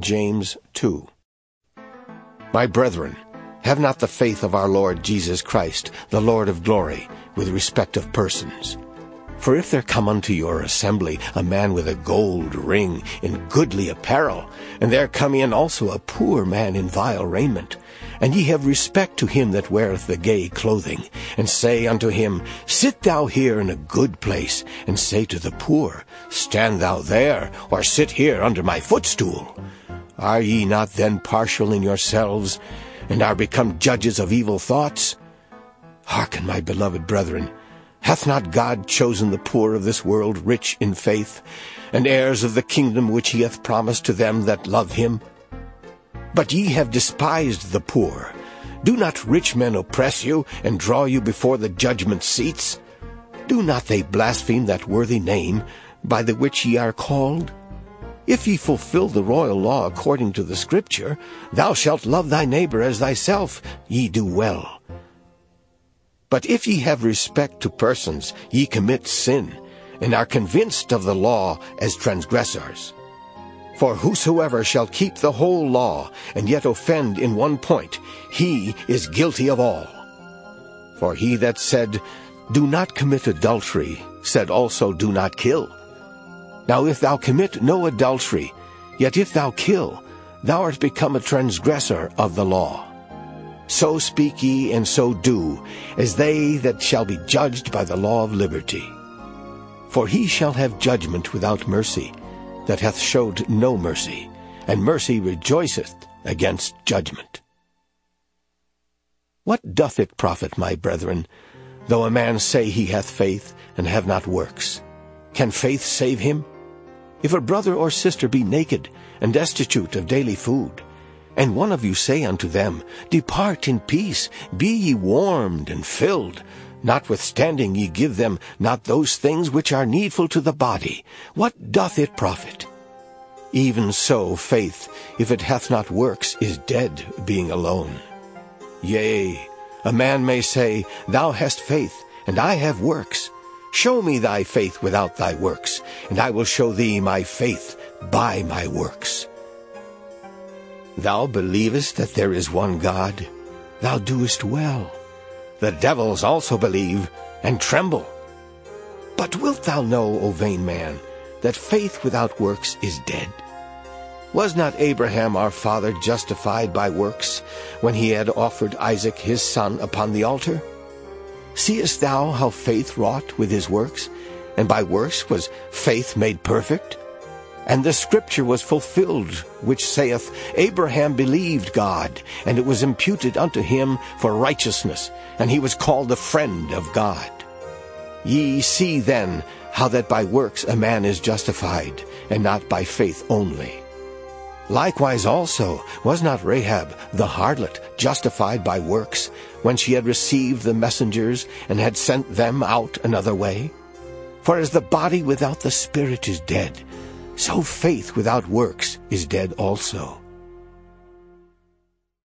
James 2 My brethren, have not the faith of our Lord Jesus Christ, the Lord of glory, with respect of persons. For if there come unto your assembly a man with a gold ring in goodly apparel, and there come in also a poor man in vile raiment, and ye have respect to him that weareth the gay clothing, and say unto him, Sit thou here in a good place, and say to the poor, Stand thou there, or sit here under my footstool. Are ye not then partial in yourselves, and are become judges of evil thoughts? Hearken, my beloved brethren, Hath not God chosen the poor of this world rich in faith, and heirs of the kingdom which he hath promised to them that love him? But ye have despised the poor. Do not rich men oppress you, and draw you before the judgment seats? Do not they blaspheme that worthy name, by the which ye are called? If ye fulfill the royal law according to the Scripture, Thou shalt love thy neighbor as thyself, ye do well. But if ye have respect to persons, ye commit sin, and are convinced of the law as transgressors. For whosoever shall keep the whole law, and yet offend in one point, he is guilty of all. For he that said, Do not commit adultery, said also, Do not kill. Now if thou commit no adultery, yet if thou kill, thou art become a transgressor of the law. So speak ye, and so do, as they that shall be judged by the law of liberty. For he shall have judgment without mercy, that hath showed no mercy, and mercy rejoiceth against judgment. What doth it profit, my brethren, though a man say he hath faith, and have not works? Can faith save him? If a brother or sister be naked, and destitute of daily food, and one of you say unto them, Depart in peace, be ye warmed and filled, notwithstanding ye give them not those things which are needful to the body, what doth it profit? Even so faith, if it hath not works, is dead, being alone. Yea, a man may say, Thou hast faith, and I have works. Show me thy faith without thy works, and I will show thee my faith by my works. Thou believest that there is one God? Thou doest well. The devils also believe, and tremble. But wilt thou know, O vain man, that faith without works is dead? Was not Abraham our father justified by works, when he had offered Isaac his son upon the altar? Seest thou how faith wrought with his works, and by works was faith made perfect? And the scripture was fulfilled, which saith, Abraham believed God, and it was imputed unto him for righteousness, and he was called the friend of God. Ye see then how that by works a man is justified, and not by faith only. Likewise also was not Rahab the harlot justified by works, when she had received the messengers, and had sent them out another way? For as the body without the spirit is dead, so faith without works is dead also.